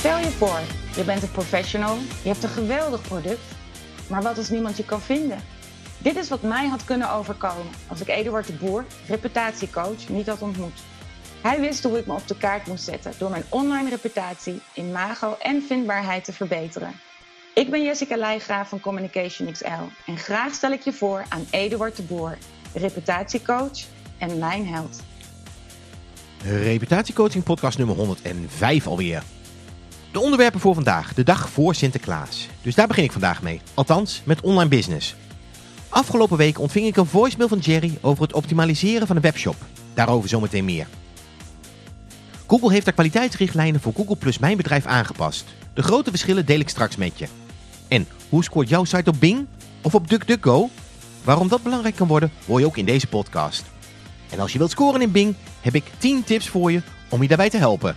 Stel je voor, je bent een professional, je hebt een geweldig product, maar wat als niemand je kan vinden? Dit is wat mij had kunnen overkomen als ik Eduard de Boer, reputatiecoach, niet had ontmoet. Hij wist hoe ik me op de kaart moest zetten door mijn online reputatie, imago en vindbaarheid te verbeteren. Ik ben Jessica Leijgraaf van Communication XL en graag stel ik je voor aan Eduard de Boer, reputatiecoach en mijn held. Reputatiecoaching podcast nummer 105 alweer. De onderwerpen voor vandaag, de dag voor Sinterklaas. Dus daar begin ik vandaag mee, althans met online business. Afgelopen week ontving ik een voicemail van Jerry over het optimaliseren van een webshop. Daarover zometeen meer. Google heeft de kwaliteitsrichtlijnen voor Google Plus Mijn Bedrijf aangepast. De grote verschillen deel ik straks met je. En hoe scoort jouw site op Bing of op DuckDuckGo? Waarom dat belangrijk kan worden, hoor je ook in deze podcast. En als je wilt scoren in Bing, heb ik 10 tips voor je om je daarbij te helpen.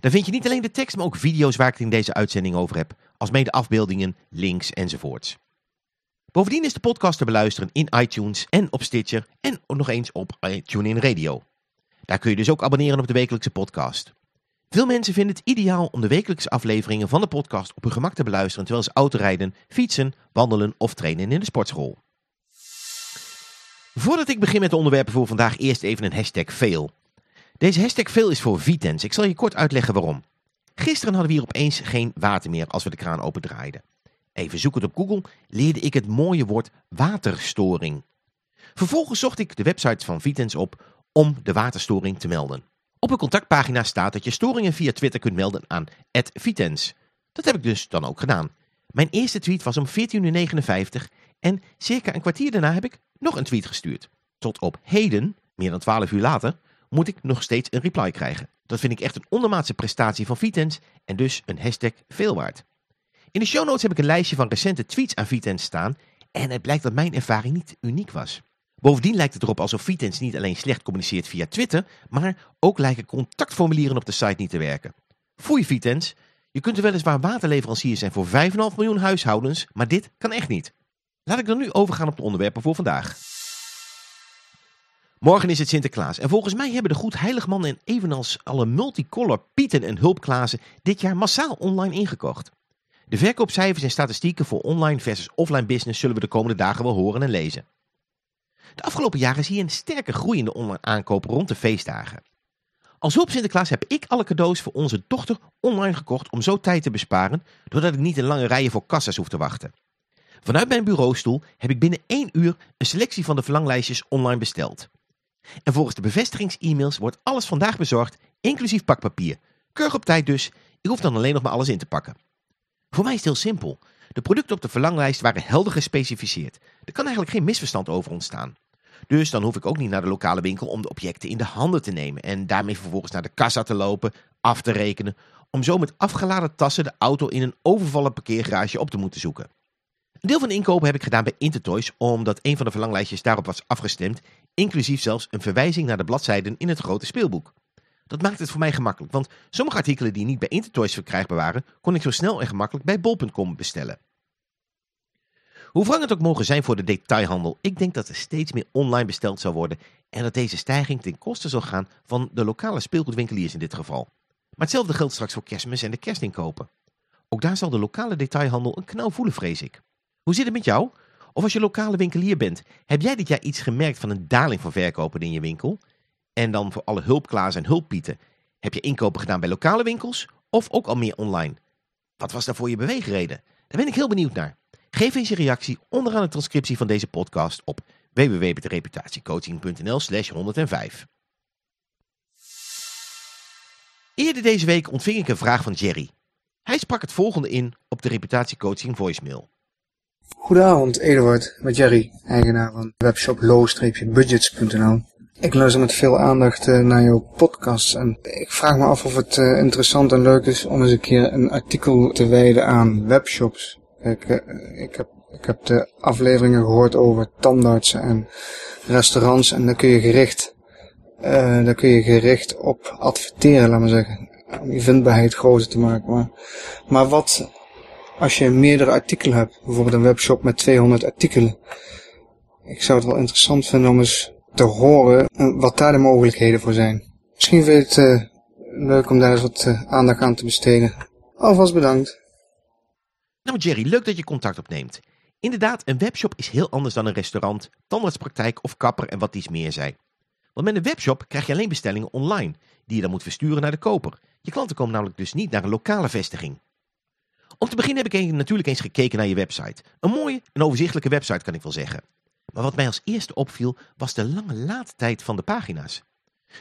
Daar vind je niet alleen de tekst, maar ook video's waar ik het in deze uitzending over heb, als mede afbeeldingen, links enzovoorts. Bovendien is de podcast te beluisteren in iTunes en op Stitcher en nog eens op TuneIn Radio. Daar kun je dus ook abonneren op de wekelijkse podcast. Veel mensen vinden het ideaal om de wekelijkse afleveringen van de podcast op hun gemak te beluisteren terwijl ze autorijden, fietsen, wandelen of trainen in de sportschool. Voordat ik begin met de onderwerpen voor vandaag eerst even een hashtag fail. Deze hashtag fail is voor Vitens. Ik zal je kort uitleggen waarom. Gisteren hadden we hier opeens geen water meer als we de kraan opendraaiden. Even zoekend op Google leerde ik het mooie woord waterstoring. Vervolgens zocht ik de website van Vitens op om de waterstoring te melden. Op een contactpagina staat dat je storingen via Twitter kunt melden aan @vitens. Dat heb ik dus dan ook gedaan. Mijn eerste tweet was om 14.59 uur en circa een kwartier daarna heb ik nog een tweet gestuurd. Tot op heden, meer dan 12 uur later, moet ik nog steeds een reply krijgen. Dat vind ik echt een ondermaatse prestatie van Vitens en dus een hashtag veel waard. In de show notes heb ik een lijstje van recente tweets aan Vitens staan en het blijkt dat mijn ervaring niet uniek was. Bovendien lijkt het erop alsof Vitens niet alleen slecht communiceert via Twitter, maar ook lijken contactformulieren op de site niet te werken. Foei Vitens, je kunt er weliswaar waterleverancier zijn voor 5,5 miljoen huishoudens, maar dit kan echt niet. Laat ik dan nu overgaan op de onderwerpen voor vandaag. Morgen is het Sinterklaas en volgens mij hebben de goed heiligman en evenals alle multicolor pieten en hulpklazen dit jaar massaal online ingekocht. De verkoopcijfers en statistieken voor online versus offline business zullen we de komende dagen wel horen en lezen. De afgelopen jaren zie je een sterke groei in de online aankoop rond de feestdagen. Als hulp Sinterklaas heb ik alle cadeaus voor onze dochter online gekocht om zo tijd te besparen, doordat ik niet in lange rijen voor kassa's hoef te wachten. Vanuit mijn bureaustoel heb ik binnen één uur een selectie van de verlanglijstjes online besteld. En volgens de bevestigings-e-mails wordt alles vandaag bezorgd, inclusief pakpapier. Keurig op tijd dus, ik hoef dan alleen nog maar alles in te pakken. Voor mij is het heel simpel. De producten op de verlanglijst waren helder gespecificeerd. Er kan eigenlijk geen misverstand over ontstaan. Dus dan hoef ik ook niet naar de lokale winkel om de objecten in de handen te nemen en daarmee vervolgens naar de kassa te lopen, af te rekenen, om zo met afgeladen tassen de auto in een overvallen parkeergarage op te moeten zoeken. Een deel van de inkopen heb ik gedaan bij Intertoys, omdat een van de verlanglijstjes daarop was afgestemd, inclusief zelfs een verwijzing naar de bladzijden in het grote speelboek. Dat maakt het voor mij gemakkelijk, want sommige artikelen die niet bij Intertoys verkrijgbaar waren, kon ik zo snel en gemakkelijk bij bol.com bestellen. Hoe wrang het ook mogen zijn voor de detailhandel, ik denk dat er steeds meer online besteld zal worden en dat deze stijging ten koste zal gaan van de lokale speelgoedwinkeliers in dit geval. Maar hetzelfde geldt straks voor kerstmis en de kerstinkopen. Ook daar zal de lokale detailhandel een knauw voelen, vrees ik. Hoe zit het met jou? Of als je lokale winkelier bent, heb jij dit jaar iets gemerkt van een daling van verkopen in je winkel? En dan voor alle hulpklaas en hulppieten, heb je inkopen gedaan bij lokale winkels of ook al meer online? Wat was daar voor je beweegreden? Daar ben ik heel benieuwd naar. Geef eens je reactie onderaan de transcriptie van deze podcast op www.reputatiecoaching.nl slash 105. Eerder deze week ontving ik een vraag van Jerry. Hij sprak het volgende in op de reputatiecoaching voicemail. Goedenavond, Eduard, met Jerry, eigenaar van webshop low-budgets.nl. Ik luister met veel aandacht uh, naar jouw podcast en ik vraag me af of het uh, interessant en leuk is om eens een keer een artikel te wijden aan webshops. Kijk, uh, ik, heb, ik heb de afleveringen gehoord over tandartsen en restaurants en daar kun je gericht, daar kun je gericht op adverteren, laat maar zeggen. Om je vindbaarheid groter te maken. Maar, maar wat als je meerdere artikelen hebt, bijvoorbeeld een webshop met 200 artikelen. Ik zou het wel interessant vinden om eens te horen eh, wat daar de mogelijkheden voor zijn. Misschien vind je het uh, leuk om daar eens wat uh, aandacht aan te besteden. Alvast bedankt. Nou Jerry, leuk dat je contact opneemt. Inderdaad, een webshop is heel anders dan een restaurant, tandartspraktijk of kapper en wat iets meer zij. Want met een webshop krijg je alleen bestellingen online, die je dan moet versturen naar de koper. Je klanten komen namelijk dus niet naar een lokale vestiging. Om te beginnen heb ik natuurlijk eens gekeken naar je website. Een mooie en overzichtelijke website kan ik wel zeggen. Maar wat mij als eerste opviel was de lange laadtijd van de pagina's.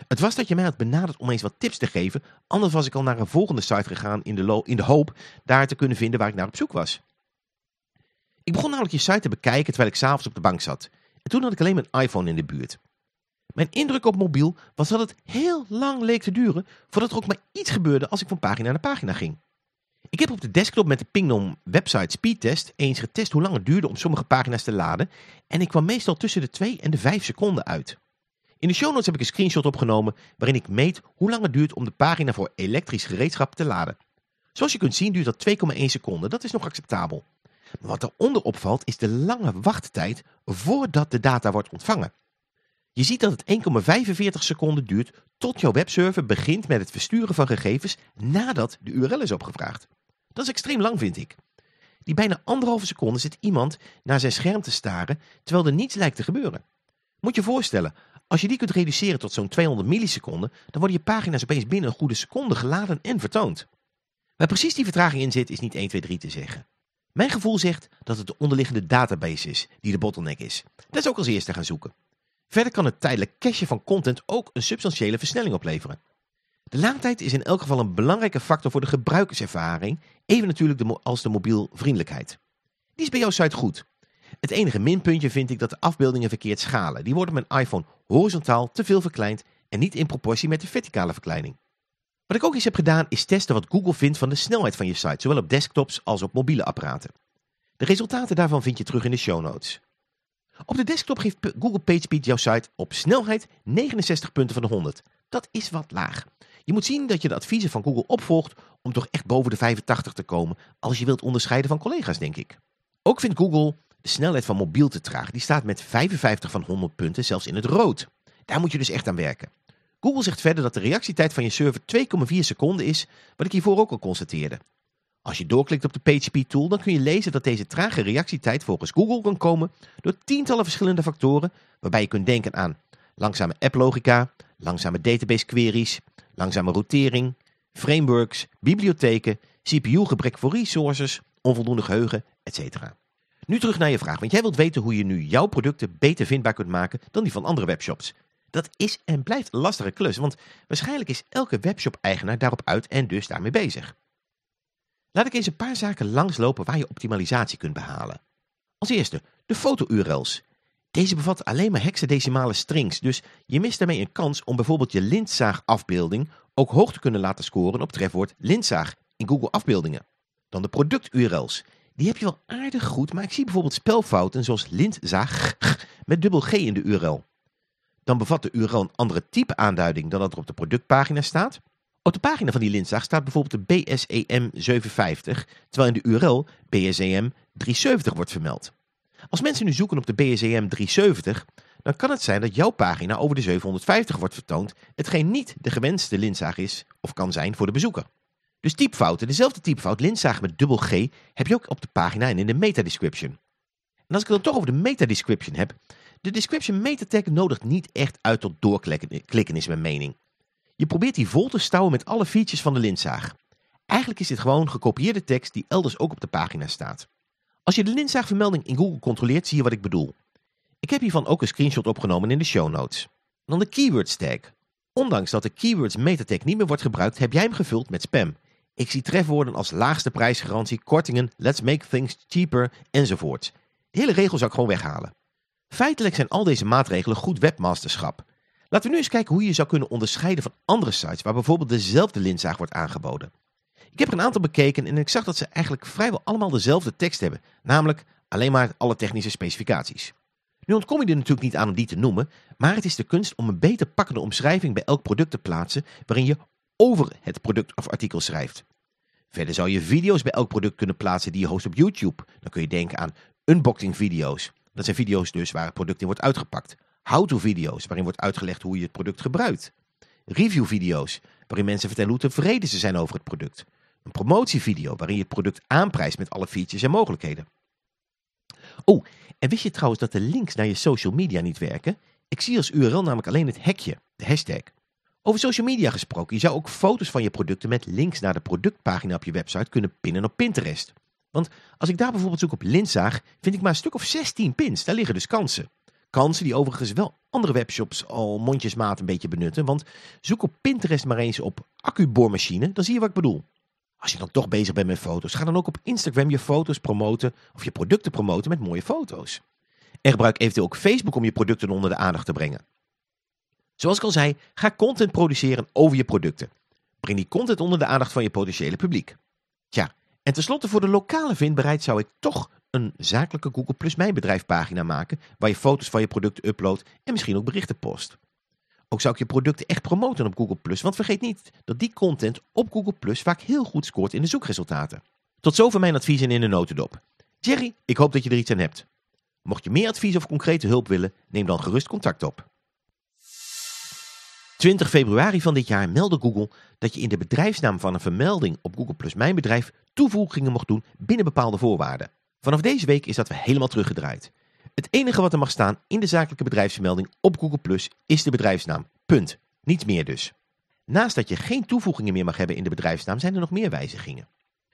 Het was dat je mij had benaderd om eens wat tips te geven, anders was ik al naar een volgende site gegaan in de, in de hoop daar te kunnen vinden waar ik naar op zoek was. Ik begon namelijk je site te bekijken terwijl ik s'avonds op de bank zat. En toen had ik alleen mijn iPhone in de buurt. Mijn indruk op mobiel was dat het heel lang leek te duren voordat er ook maar iets gebeurde als ik van pagina naar pagina ging. Ik heb op de desktop met de Pingdom website speedtest eens getest hoe lang het duurde om sommige pagina's te laden en ik kwam meestal tussen de 2 en de 5 seconden uit. In de show notes heb ik een screenshot opgenomen waarin ik meet hoe lang het duurt om de pagina voor elektrisch gereedschap te laden. Zoals je kunt zien duurt dat 2,1 seconden, dat is nog acceptabel. Maar wat eronder opvalt is de lange wachttijd voordat de data wordt ontvangen. Je ziet dat het 1,45 seconden duurt tot jouw webserver begint met het versturen van gegevens nadat de URL is opgevraagd. Dat is extreem lang vind ik. Die bijna anderhalve seconde zit iemand naar zijn scherm te staren terwijl er niets lijkt te gebeuren. Moet je voorstellen, als je die kunt reduceren tot zo'n 200 milliseconden, dan worden je pagina's opeens binnen een goede seconde geladen en vertoond. Waar precies die vertraging in zit is niet 1, 2, 3 te zeggen. Mijn gevoel zegt dat het de onderliggende database is die de bottleneck is. Dat is ook als eerste gaan zoeken. Verder kan het tijdelijk cachen van content ook een substantiële versnelling opleveren. De laadtijd is in elk geval een belangrijke factor voor de gebruikerservaring, even natuurlijk als de mobielvriendelijkheid. Die is bij jouw site goed. Het enige minpuntje vind ik dat de afbeeldingen verkeerd schalen. Die worden met mijn iPhone horizontaal te veel verkleind en niet in proportie met de verticale verkleining. Wat ik ook eens heb gedaan is testen wat Google vindt van de snelheid van je site, zowel op desktops als op mobiele apparaten. De resultaten daarvan vind je terug in de show notes. Op de desktop geeft Google PageSpeed jouw site op snelheid 69 punten van de 100. Dat is wat laag. Je moet zien dat je de adviezen van Google opvolgt om toch echt boven de 85 te komen als je wilt onderscheiden van collega's, denk ik. Ook vindt Google de snelheid van mobiel te traag. Die staat met 55 van 100 punten zelfs in het rood. Daar moet je dus echt aan werken. Google zegt verder dat de reactietijd van je server 2,4 seconden is, wat ik hiervoor ook al constateerde. Als je doorklikt op de PageSpeed tool, dan kun je lezen dat deze trage reactietijd volgens Google kan komen door tientallen verschillende factoren, waarbij je kunt denken aan langzame app-logica, langzame database queries, langzame routering, frameworks, bibliotheken, CPU-gebrek voor resources, onvoldoende geheugen, etc. Nu terug naar je vraag, want jij wilt weten hoe je nu jouw producten beter vindbaar kunt maken dan die van andere webshops. Dat is en blijft een lastige klus, want waarschijnlijk is elke webshop-eigenaar daarop uit en dus daarmee bezig. Laat ik eens een paar zaken langslopen waar je optimalisatie kunt behalen. Als eerste, de foto-URL's. Deze bevat alleen maar hexadecimale strings, dus je mist daarmee een kans om bijvoorbeeld je lintzaagafbeelding ook hoog te kunnen laten scoren op trefwoord lintzaag in Google afbeeldingen. Dan de product-URL's. Die heb je wel aardig goed, maar ik zie bijvoorbeeld spelfouten zoals lintzaag met dubbel G in de URL. Dan bevat de URL een andere type aanduiding dan dat er op de productpagina staat. Op de pagina van die lintzaag staat bijvoorbeeld de BSEM 750, terwijl in de URL BSEM 370 wordt vermeld. Als mensen nu zoeken op de BSEM 370, dan kan het zijn dat jouw pagina over de 750 wordt vertoond, hetgeen niet de gewenste lintzaag is of kan zijn voor de bezoeker. Dus typfouten, dezelfde typfout, lintzaag met dubbel G, heb je ook op de pagina en in de meta-description. En als ik het dan toch over de meta-description heb, de description metatag nodigt niet echt uit tot doorklikken is mijn mening. Je probeert die vol te stouwen met alle features van de lintzaag. Eigenlijk is dit gewoon gekopieerde tekst die elders ook op de pagina staat. Als je de lintzaagvermelding in Google controleert, zie je wat ik bedoel. Ik heb hiervan ook een screenshot opgenomen in de show notes. Dan de keywords tag. Ondanks dat de keywords metatag niet meer wordt gebruikt, heb jij hem gevuld met spam. Ik zie trefwoorden als laagste prijsgarantie, kortingen, let's make things cheaper enzovoort. De hele regel zou ik gewoon weghalen. Feitelijk zijn al deze maatregelen goed webmasterschap. Laten we nu eens kijken hoe je zou kunnen onderscheiden van andere sites waar bijvoorbeeld dezelfde lintzaag wordt aangeboden. Ik heb er een aantal bekeken en ik zag dat ze eigenlijk vrijwel allemaal dezelfde tekst hebben, namelijk alleen maar alle technische specificaties. Nu ontkom je er natuurlijk niet aan om die te noemen, maar het is de kunst om een beter pakkende omschrijving bij elk product te plaatsen waarin je over het product of artikel schrijft. Verder zou je video's bij elk product kunnen plaatsen die je host op YouTube. Dan kun je denken aan unboxing video's. Dat zijn video's dus waar het product in wordt uitgepakt. How-to video's waarin wordt uitgelegd hoe je het product gebruikt. Review video's waarin mensen vertellen hoe tevreden ze zijn over het product. Een promotievideo waarin je het product aanprijst met alle features en mogelijkheden. Oh, en wist je trouwens dat de links naar je social media niet werken? Ik zie als URL namelijk alleen het hekje, de hashtag. Over social media gesproken, je zou ook foto's van je producten met links naar de productpagina op je website kunnen pinnen op Pinterest. Want als ik daar bijvoorbeeld zoek op lintzaag, vind ik maar een stuk of 16 pins. Daar liggen dus kansen. Kansen die overigens wel andere webshops al mondjesmaat een beetje benutten. Want zoek op Pinterest maar eens op accuboormachine, dan zie je wat ik bedoel. Als je dan toch bezig bent met foto's, ga dan ook op Instagram je foto's promoten of je producten promoten met mooie foto's. En gebruik eventueel ook Facebook om je producten onder de aandacht te brengen. Zoals ik al zei, ga content produceren over je producten. Breng die content onder de aandacht van je potentiële publiek. Tja, en tenslotte voor de lokale vindbaarheid zou ik toch een zakelijke Google Plus Mijn Bedrijf pagina maken waar je foto's van je producten uploadt en misschien ook berichten post. Ook zou ik je producten echt promoten op Google Plus, want vergeet niet dat die content op Google Plus vaak heel goed scoort in de zoekresultaten. Tot zover mijn adviezen in de notendop. Jerry, ik hoop dat je er iets aan hebt. Mocht je meer advies of concrete hulp willen, neem dan gerust contact op. 20 februari van dit jaar meldde Google dat je in de bedrijfsnaam van een vermelding op Google Plus Mijn Bedrijf toevoegingen mocht doen binnen bepaalde voorwaarden. Vanaf deze week is dat weer helemaal teruggedraaid. Het enige wat er mag staan in de zakelijke bedrijfsvermelding op Google Plus is de bedrijfsnaam. Punt. Niets meer dus. Naast dat je geen toevoegingen meer mag hebben in de bedrijfsnaam zijn er nog meer wijzigingen.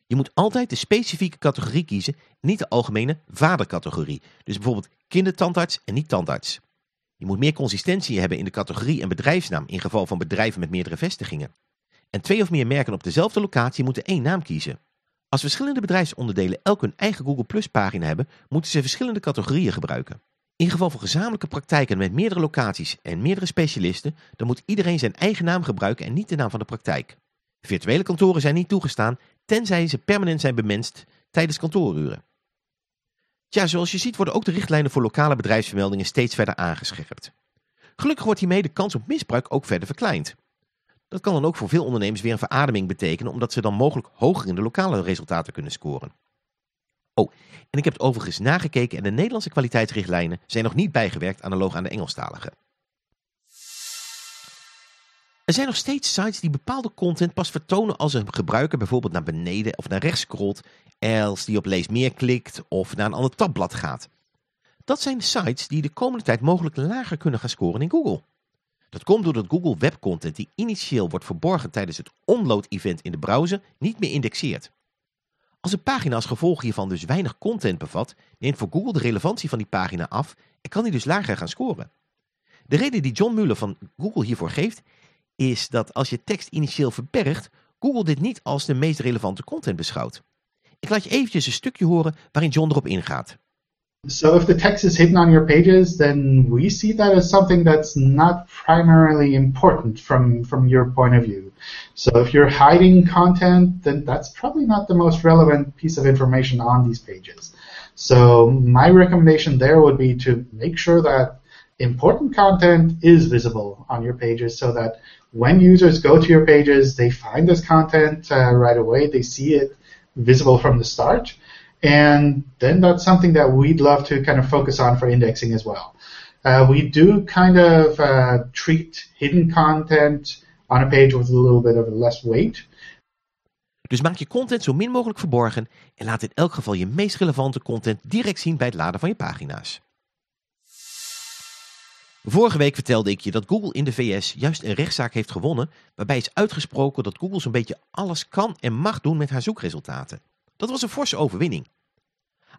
Je moet altijd de specifieke categorie kiezen, niet de algemene vadercategorie. Dus bijvoorbeeld kindertandarts en niet tandarts. Je moet meer consistentie hebben in de categorie en bedrijfsnaam in geval van bedrijven met meerdere vestigingen. En twee of meer merken op dezelfde locatie moeten één naam kiezen. Als verschillende bedrijfsonderdelen elk hun eigen Google Plus pagina hebben, moeten ze verschillende categorieën gebruiken. In geval van gezamenlijke praktijken met meerdere locaties en meerdere specialisten, dan moet iedereen zijn eigen naam gebruiken en niet de naam van de praktijk. Virtuele kantoren zijn niet toegestaan, tenzij ze permanent zijn bemenst tijdens kantooruren. Tja, zoals je ziet worden ook de richtlijnen voor lokale bedrijfsvermeldingen steeds verder aangescherpt. Gelukkig wordt hiermee de kans op misbruik ook verder verkleind. Dat kan dan ook voor veel ondernemers weer een verademing betekenen, omdat ze dan mogelijk hoger in de lokale resultaten kunnen scoren. Oh, en ik heb het overigens nagekeken en de Nederlandse kwaliteitsrichtlijnen zijn nog niet bijgewerkt analoog aan de Engelstalige. Er zijn nog steeds sites die bepaalde content pas vertonen als een gebruiker bijvoorbeeld naar beneden of naar rechts scrolt, als die op lees meer klikt of naar een ander tabblad gaat. Dat zijn sites die de komende tijd mogelijk lager kunnen gaan scoren in Google. Dat komt doordat Google webcontent die initieel wordt verborgen tijdens het onload-event in de browser niet meer indexeert. Als een pagina als gevolg hiervan dus weinig content bevat, neemt voor Google de relevantie van die pagina af en kan die dus lager gaan scoren. De reden die John Mueller van Google hiervoor geeft, is dat als je tekst initieel verbergt, Google dit niet als de meest relevante content beschouwt. Ik laat je eventjes een stukje horen waarin John erop ingaat. So if the text is hidden on your pages, then we see that as something that's not primarily important from, from your point of view. So if you're hiding content, then that's probably not the most relevant piece of information on these pages. So my recommendation there would be to make sure that important content is visible on your pages so that when users go to your pages, they find this content uh, right away, they see it visible from the start. And then that's something that we'd love to kind of focus on for indexing as well. Uh, we do kind of uh, treat hidden content on a page with a little bit of less weight. Dus maak je content zo min mogelijk verborgen en laat in elk geval je meest relevante content direct zien bij het laden van je pagina's. Vorige week vertelde ik je dat Google in de VS juist een rechtszaak heeft gewonnen waarbij is uitgesproken dat Google zo'n beetje alles kan en mag doen met haar zoekresultaten. Dat was een forse overwinning.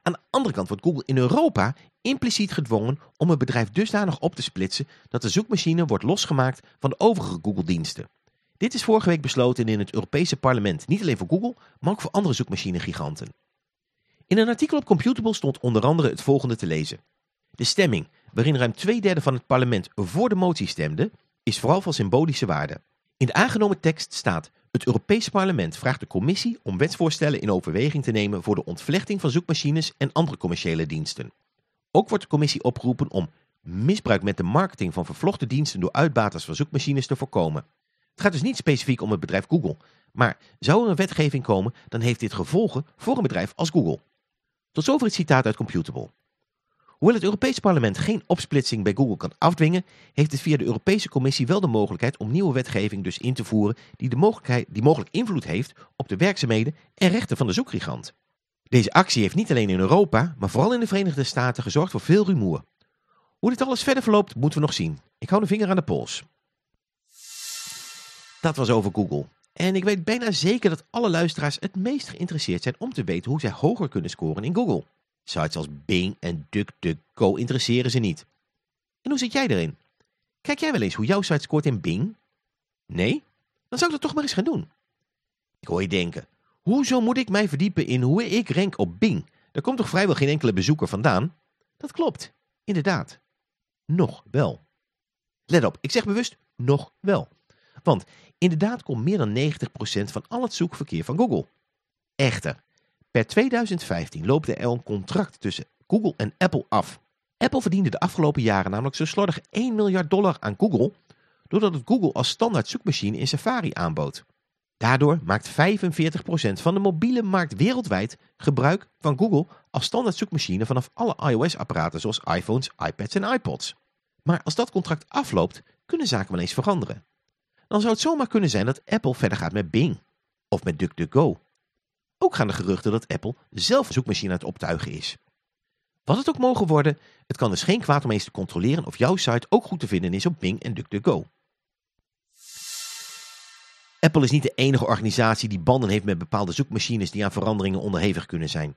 Aan de andere kant wordt Google in Europa impliciet gedwongen om het bedrijf dusdanig op te splitsen dat de zoekmachine wordt losgemaakt van de overige Google-diensten. Dit is vorige week besloten in het Europese parlement, niet alleen voor Google, maar ook voor andere zoekmachine-giganten. In een artikel op Computable stond onder andere het volgende te lezen. De stemming, waarin ruim twee derde van het parlement voor de motie stemde, is vooral van symbolische waarde. In de aangenomen tekst staat het Europese parlement vraagt de commissie om wetsvoorstellen in overweging te nemen voor de ontvlechting van zoekmachines en andere commerciële diensten. Ook wordt de commissie opgeroepen om misbruik met de marketing van vervlochten diensten door uitbaters van zoekmachines te voorkomen. Het gaat dus niet specifiek om het bedrijf Google, maar zou er een wetgeving komen, dan heeft dit gevolgen voor een bedrijf als Google. Tot zover het citaat uit Computable. Hoewel het Europese parlement geen opsplitsing bij Google kan afdwingen, heeft het via de Europese Commissie wel de mogelijkheid om nieuwe wetgeving dus in te voeren die, de mogelijkheid, die mogelijk invloed heeft op de werkzaamheden en rechten van de zoekgigant. Deze actie heeft niet alleen in Europa, maar vooral in de Verenigde Staten gezorgd voor veel rumoer. Hoe dit alles verder verloopt, moeten we nog zien. Ik hou de vinger aan de pols. Dat was over Google. En ik weet bijna zeker dat alle luisteraars het meest geïnteresseerd zijn om te weten hoe zij hoger kunnen scoren in Google. Sites als Bing en DuckDuckGo interesseren ze niet. En hoe zit jij erin? Kijk jij wel eens hoe jouw site scoort in Bing? Nee? Dan zou ik dat toch maar eens gaan doen. Ik hoor je denken, hoezo moet ik mij verdiepen in hoe ik rank op Bing? Daar komt toch vrijwel geen enkele bezoeker vandaan? Dat klopt, inderdaad. Nog wel. Let op, ik zeg bewust nog wel. Want inderdaad komt meer dan 90% van al het zoekverkeer van Google. Echter, per 2015 loopt er een contract tussen Google en Apple af. Apple verdiende de afgelopen jaren namelijk zo slordig 1 miljard dollar aan Google, doordat het Google als standaard zoekmachine in Safari aanbood. Daardoor maakt 45% van de mobiele markt wereldwijd gebruik van Google als standaard zoekmachine vanaf alle iOS-apparaten zoals iPhones, iPads en iPods. Maar als dat contract afloopt, kunnen zaken wel eens veranderen. Dan zou het zomaar kunnen zijn dat Apple verder gaat met Bing of met DuckDuckGo. Ook gaan de geruchten dat Apple zelf een zoekmachine aan het optuigen is. Wat het ook mogen worden, het kan dus geen kwaad om eens te controleren of jouw site ook goed te vinden is op Bing en DuckDuckGo. Apple is niet de enige organisatie die banden heeft met bepaalde zoekmachines die aan veranderingen onderhevig kunnen zijn.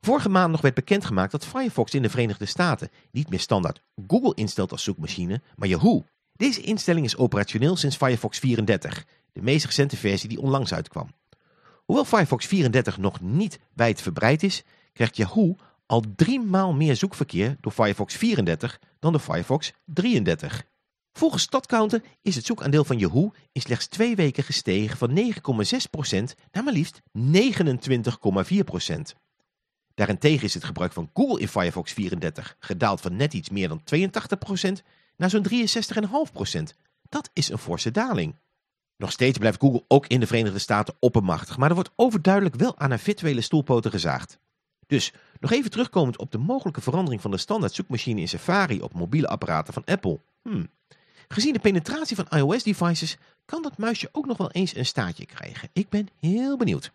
Vorige maand nog werd bekendgemaakt dat Firefox in de Verenigde Staten niet meer standaard Google instelt als zoekmachine, maar Yahoo. Deze instelling is operationeel sinds Firefox 34, de meest recente versie die onlangs uitkwam. Hoewel Firefox 34 nog niet wijdverbreid is, krijgt Yahoo al drie maal meer zoekverkeer door Firefox 34 dan door Firefox 33. Volgens StatCounter is het zoekaandeel van Yahoo in slechts twee weken gestegen van 9,6% naar maar liefst 29,4%. Daarentegen is het gebruik van Google in Firefox 34 gedaald van net iets meer dan 82% naar zo'n 63,5%. Dat is een forse daling. Nog steeds blijft Google ook in de Verenigde Staten oppermachtig, maar er wordt overduidelijk wel aan haar virtuele stoelpoten gezaagd. Dus nog even terugkomend op de mogelijke verandering van de standaard zoekmachine in Safari op mobiele apparaten van Apple. Hmm. Gezien de penetratie van iOS-devices kan dat muisje ook nog wel eens een staartje krijgen. Ik ben heel benieuwd.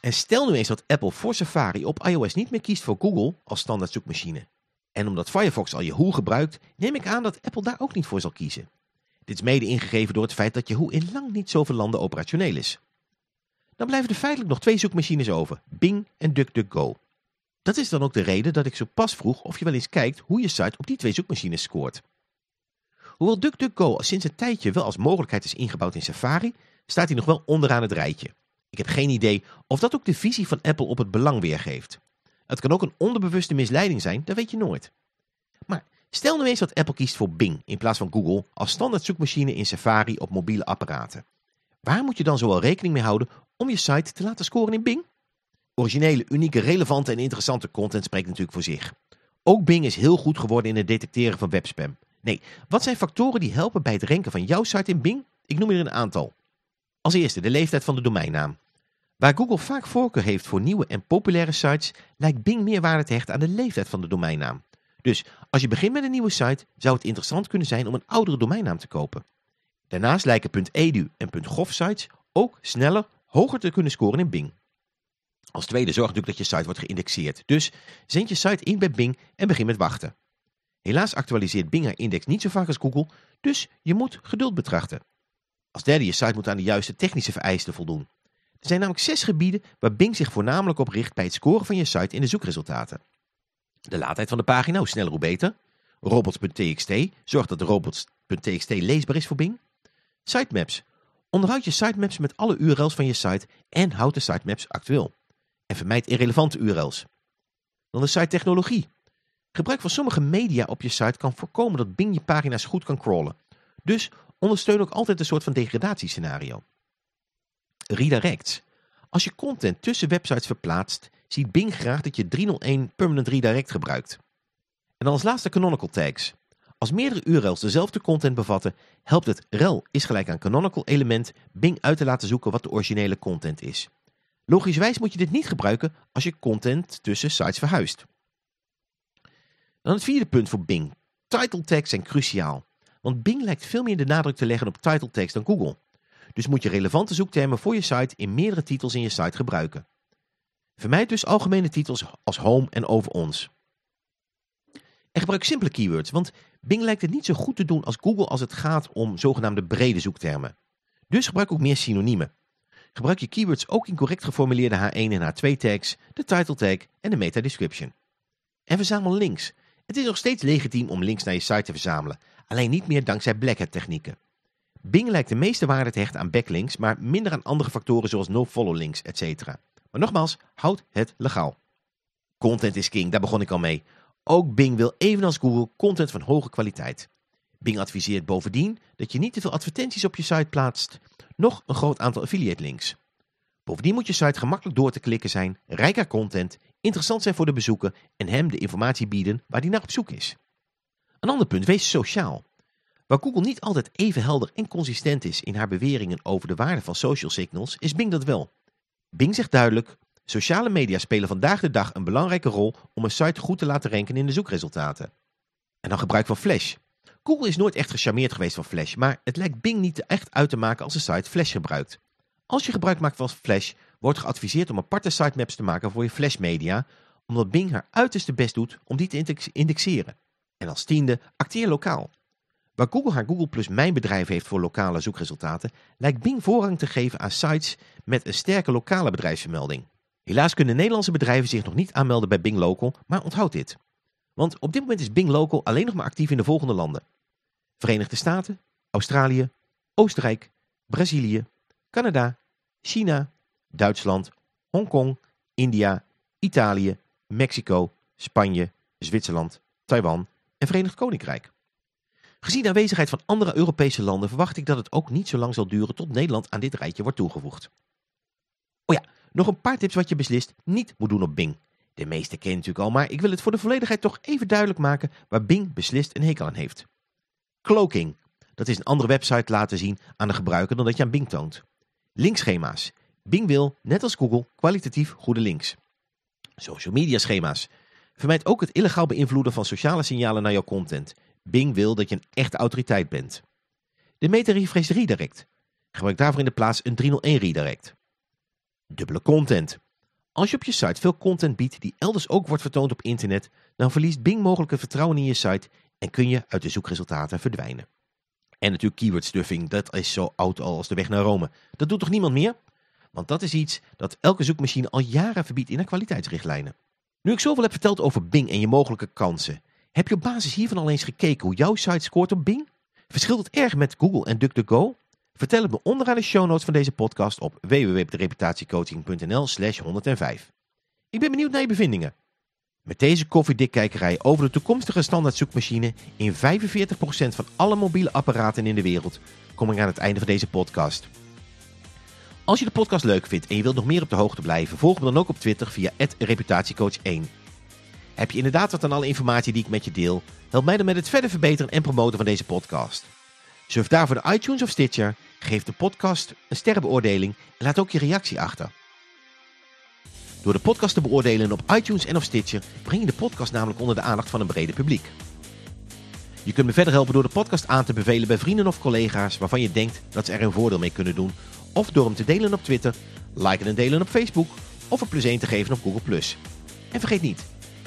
En stel nu eens dat Apple voor Safari op iOS niet meer kiest voor Google als standaard zoekmachine. En omdat Firefox al Yahoo gebruikt, neem ik aan dat Apple daar ook niet voor zal kiezen. Dit is mede ingegeven door het feit dat Yahoo in lang niet zoveel landen operationeel is. Dan blijven er feitelijk nog twee zoekmachines over, Bing en DuckDuckGo. Dat is dan ook de reden dat ik zo pas vroeg of je wel eens kijkt hoe je site op die twee zoekmachines scoort. Hoewel DuckDuckGo sinds een tijdje wel als mogelijkheid is ingebouwd in Safari, staat hij nog wel onderaan het rijtje. Ik heb geen idee of dat ook de visie van Apple op het belang weergeeft. Het kan ook een onderbewuste misleiding zijn, dat weet je nooit. Stel nu eens dat Apple kiest voor Bing in plaats van Google als standaard zoekmachine in Safari op mobiele apparaten. Waar moet je dan zoal rekening mee houden om je site te laten scoren in Bing? Originele, unieke, relevante en interessante content spreekt natuurlijk voor zich. Ook Bing is heel goed geworden in het detecteren van webspam. Nee, wat zijn factoren die helpen bij het ranken van jouw site in Bing? Ik noem er een aantal. Als eerste de leeftijd van de domeinnaam. Waar Google vaak voorkeur heeft voor nieuwe en populaire sites, lijkt Bing meer waarde te hechten aan de leeftijd van de domeinnaam. Dus als je begint met een nieuwe site, zou het interessant kunnen zijn om een oudere domeinnaam te kopen. Daarnaast lijken .edu en .gov sites ook sneller, hoger te kunnen scoren in Bing. Als tweede zorg natuurlijk dat je site wordt geïndexeerd. Dus zend je site in bij Bing en begin met wachten. Helaas actualiseert Bing haar index niet zo vaak als Google, dus je moet geduld betrachten. Als derde, je site moet aan de juiste technische vereisten voldoen. Er zijn namelijk zes gebieden waar Bing zich voornamelijk op richt bij het scoren van je site in de zoekresultaten. De laadtijd van de pagina, hoe sneller hoe beter. Robots.txt zorgt dat robots.txt leesbaar is voor Bing. Sitemaps. Onderhoud je sitemaps met alle URL's van je site en houd de sitemaps actueel. En vermijd irrelevante URL's. Dan de site technologie. Gebruik van sommige media op je site kan voorkomen dat Bing je pagina's goed kan crawlen. Dus ondersteun ook altijd een soort van degradatiescenario. Redirects. Als je content tussen websites verplaatst, ziet Bing graag dat je 301 Permanent Redirect gebruikt. En dan als laatste canonical tags. Als meerdere URL's dezelfde content bevatten, helpt het rel is gelijk aan canonical element Bing uit te laten zoeken wat de originele content is. Logischwijs moet je dit niet gebruiken als je content tussen sites verhuist. Dan het vierde punt voor Bing. Title tags zijn cruciaal. Want Bing lijkt veel meer de nadruk te leggen op title tags dan Google. Dus moet je relevante zoektermen voor je site in meerdere titels in je site gebruiken. Vermijd dus algemene titels als home en over ons. En gebruik simpele keywords, want Bing lijkt het niet zo goed te doen als Google als het gaat om zogenaamde brede zoektermen. Dus gebruik ook meer synoniemen. Gebruik je keywords ook in correct geformuleerde H1 en H2 tags, de title tag en de meta description. En verzamel links. Het is nog steeds legitiem om links naar je site te verzamelen, alleen niet meer dankzij black hat technieken. Bing lijkt de meeste waarde te hechten aan backlinks, maar minder aan andere factoren zoals no-follow links, etc. Maar nogmaals, houd het legaal. Content is king, daar begon ik al mee. Ook Bing wil evenals Google content van hoge kwaliteit. Bing adviseert bovendien dat je niet te veel advertenties op je site plaatst, nog een groot aantal affiliate links. Bovendien moet je site gemakkelijk door te klikken zijn, rijk aan content, interessant zijn voor de bezoeker en hem de informatie bieden waar hij naar op zoek is. Een ander punt, wees sociaal. Waar Google niet altijd even helder en consistent is in haar beweringen over de waarde van social signals, is Bing dat wel. Bing zegt duidelijk, sociale media spelen vandaag de dag een belangrijke rol om een site goed te laten ranken in de zoekresultaten. En dan gebruik van Flash. Google is nooit echt gecharmeerd geweest van Flash, maar het lijkt Bing niet echt uit te maken als de site Flash gebruikt. Als je gebruik maakt van Flash, wordt geadviseerd om aparte sitemaps te maken voor je Flash media, omdat Bing haar uiterste best doet om die te indexeren. En als tiende, acteer lokaal. Waar Google haar Google Plus Mijn Bedrijf heeft voor lokale zoekresultaten, lijkt Bing voorrang te geven aan sites met een sterke lokale bedrijfsvermelding. Helaas kunnen Nederlandse bedrijven zich nog niet aanmelden bij Bing Local, maar onthoud dit. Want op dit moment is Bing Local alleen nog maar actief in de volgende landen. Verenigde Staten, Australië, Oostenrijk, Brazilië, Canada, China, Duitsland, Hongkong, India, Italië, Mexico, Spanje, Zwitserland, Taiwan en Verenigd Koninkrijk. Gezien de aanwezigheid van andere Europese landen verwacht ik dat het ook niet zo lang zal duren tot Nederland aan dit rijtje wordt toegevoegd. Oh ja, nog een paar tips wat je beslist niet moet doen op Bing. De meeste ken je natuurlijk al, maar ik wil het voor de volledigheid toch even duidelijk maken waar Bing beslist een hekel aan heeft. Cloaking. Dat is een andere website laten zien aan de gebruiker dan dat je aan Bing toont. Linkschema's. Bing wil, net als Google, kwalitatief goede links. Social media schema's. Vermijd ook het illegaal beïnvloeden van sociale signalen naar jouw content. Bing wil dat je een echte autoriteit bent. De meta-refresh redirect. Gebruik daarvoor in de plaats een 301 redirect. Dubbele content. Als je op je site veel content biedt die elders ook wordt vertoond op internet, dan verliest Bing mogelijk het vertrouwen in je site en kun je uit de zoekresultaten verdwijnen. En natuurlijk keyword stuffing, dat is zo oud als de weg naar Rome. Dat doet toch niemand meer? Want dat is iets dat elke zoekmachine al jaren verbiedt in haar kwaliteitsrichtlijnen. Nu ik zoveel heb verteld over Bing en je mogelijke kansen, heb je op basis hiervan al eens gekeken hoe jouw site scoort op Bing? Verschilt het erg met Google en DuckDuckGo? Vertel het me onderaan de show notes van deze podcast op www.reputatiecoaching.nl slash 105. Ik ben benieuwd naar je bevindingen. Met deze koffiedikkijkerij over de toekomstige standaard zoekmachine in 45% van alle mobiele apparaten in de wereld kom ik aan het einde van deze podcast. Als je de podcast leuk vindt en je wilt nog meer op de hoogte blijven, volg me dan ook op Twitter via reputatiecoach1. Heb je inderdaad wat aan alle informatie die ik met je deel? Help mij dan met het verder verbeteren en promoten van deze podcast. Surf daarvoor de iTunes of Stitcher, geef de podcast een sterrenbeoordeling en laat ook je reactie achter. Door de podcast te beoordelen op iTunes en of Stitcher breng je de podcast namelijk onder de aandacht van een brede publiek. Je kunt me verder helpen door de podcast aan te bevelen bij vrienden of collega's waarvan je denkt dat ze er een voordeel mee kunnen doen. Of door hem te delen op Twitter, liken en delen op Facebook of een plus 1 te geven op Google+. En vergeet niet,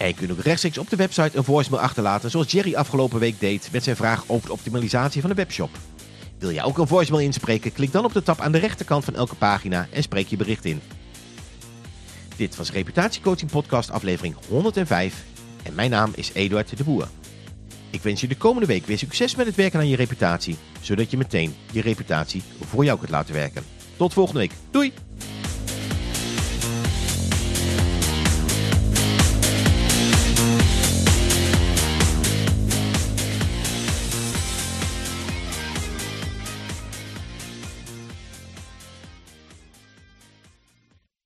En je kunt ook rechtstreeks op de website een voicemail achterlaten zoals Jerry afgelopen week deed met zijn vraag over de optimalisatie van de webshop. Wil jij ook een voicemail inspreken? Klik dan op de tab aan de rechterkant van elke pagina en spreek je bericht in. Dit was Reputatiecoaching Podcast aflevering 105 en mijn naam is Eduard de Boer. Ik wens je de komende week weer succes met het werken aan je reputatie, zodat je meteen je reputatie voor jou kunt laten werken. Tot volgende week. Doei!